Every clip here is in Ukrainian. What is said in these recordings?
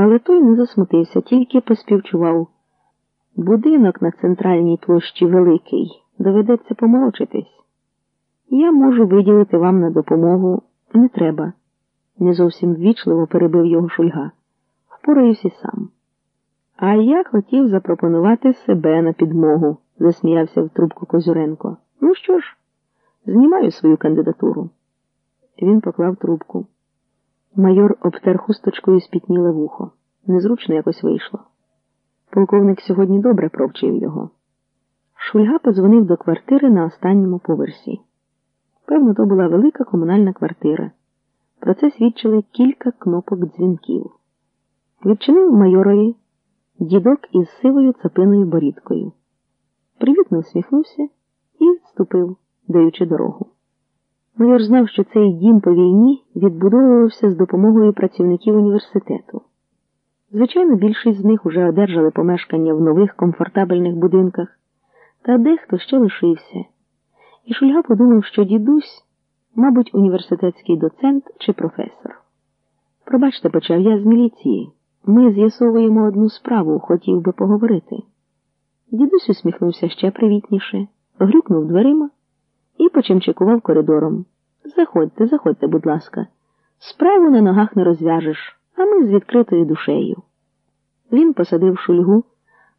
Але той не засмутився, тільки поспівчував. Будинок на центральній площі великий, доведеться поморочитись. Я можу виділити вам на допомогу не треба, не зовсім ввічливо перебив його шульга. Впораюсь і сам. А я хотів запропонувати себе на підмогу, засміявся в трубку Козюренко. Ну що ж, знімаю свою кандидатуру. Він поклав трубку. Майор обтер хусточкою спітніле вухо. Незручно якось вийшло. Полковник сьогодні добре провчив його. Шульга подзвонив до квартири на останньому поверсі. Певно, то була велика комунальна квартира. Про це свідчили кілька кнопок дзвінків. Відчинив майорові дідок із сивою цапиною борідкою. Привітно усміхнувся і вступив, даючи дорогу. Майор знав, що цей дім по війні відбудовувався з допомогою працівників університету. Звичайно, більшість з них уже одержали помешкання в нових комфортабельних будинках, та дехто ще лишився. І Шульга подумав, що дідусь, мабуть, університетський доцент чи професор. Пробачте, почав я з міліції. Ми з'ясовуємо одну справу, хотів би поговорити. Дідусь усміхнувся ще привітніше, грюкнув дверима і почимчикував коридором. Заходьте, заходьте, будь ласка, справу на ногах не розв'яжеш, а ми з відкритою душею. Він посадив шульгу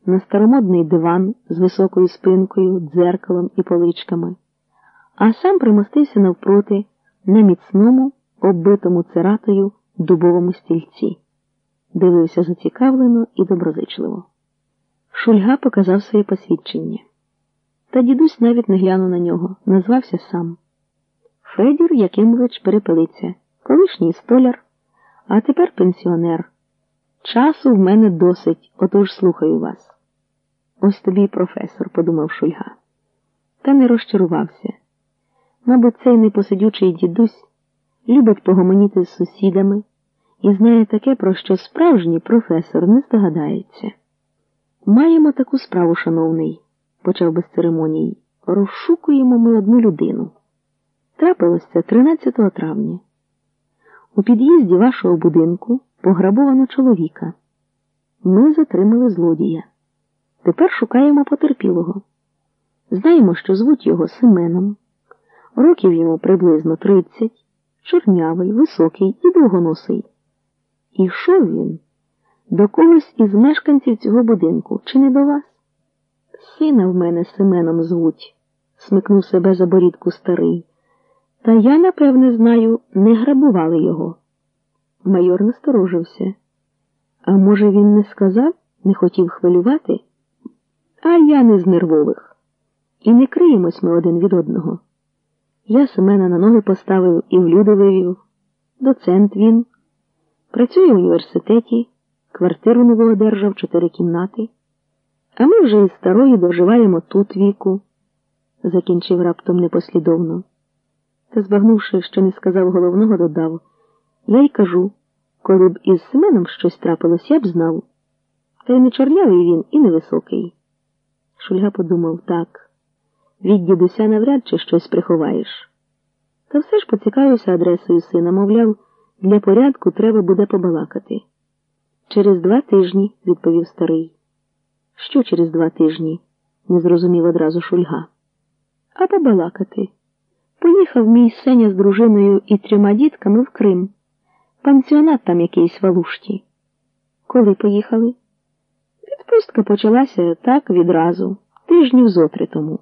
на старомодний диван з високою спинкою, дзеркалом і поличками, а сам примостився навпроти на міцному, оббитому цератою дубовому стільці. Дивився зацікавлено і доброзичливо. Шульга показав своє посвідчення. Та дідусь навіть не глянув на нього, назвався сам. Федір Якимович перепелиця, колишній столяр, а тепер пенсіонер. Часу в мене досить, отож слухаю вас. Ось тобі професор, подумав Шульга. Та не розчарувався. Мабуть, цей непосидючий дідусь любить погомоніти з сусідами і знає таке, про що справжній професор не здогадається. Маємо таку справу, шановний, почав без церемоній. Розшукуємо ми одну людину. Трапилось це 13 травня. У під'їзді вашого будинку пограбовано чоловіка. Ми затримали злодія. Тепер шукаємо потерпілого. Знаємо, що звуть його Семеном. Років йому приблизно 30, чорнявий, високий і довгоносий. І йшов він до когось із мешканців цього будинку, чи не до вас? Сина в мене Семеном звуть, смикнув себе за борідку старий. Та я, напевне, знаю, не грабували його. Майор насторожився. А може, він не сказав, не хотів хвилювати? А я не з нервових. І не криємось ми один від одного. Я Семена на ноги поставив і в люди вивів. Доцент він. Працює в університеті, квартиру нову одержав, чотири кімнати. А ми вже із старої доживаємо тут віку, закінчив раптом непослідовно. Та, збагнувши, що не сказав головного, додав Я й кажу, коли б із Семеном щось трапилось, я б знав. Та й не чорнявий він і невисокий. Шульга подумав так. Від дідуся навряд чи щось приховаєш. Та все ж поцікавився адресою сина, мовляв, для порядку треба буде побалакати. Через два тижні, відповів старий. Що через два тижні? не зрозумів одразу Шульга. А побалакати. Поїхав мій Сеня з дружиною і трьома дітками в Крим. Пансіонат там якийсь в Алушті. Коли поїхали? Відпустка почалася так відразу, тижнів зотри тому.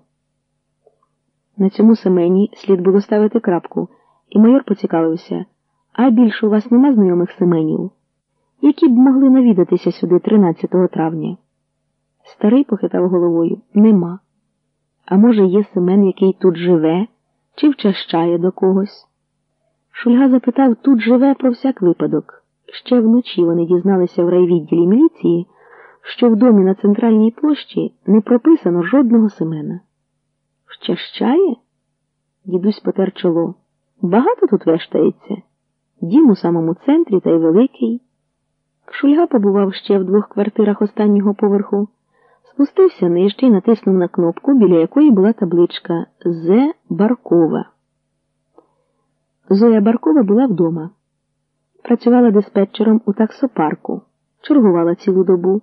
На цьому Семені слід було ставити крапку, і майор поцікавився, а більше у вас нема знайомих Семенів, які б могли навідатися сюди 13 травня. Старий похитав головою нема. А може, є Семен, який тут живе, чи вчащає до когось? Шульга запитав, тут живе про всяк випадок. Ще вночі вони дізналися в райвідділі міліції, що в домі на центральній площі не прописано жодного Семена. Вчащає? Дідусь потер чоло. Багато тут вештається. Дім у самому центрі та й великий. Шульга побував ще в двох квартирах останнього поверху, спустився нижче і натиснув на кнопку, біля якої була табличка З. Баркова. Зоя Баркова була вдома. Працювала диспетчером у таксопарку. чергувала цілу добу.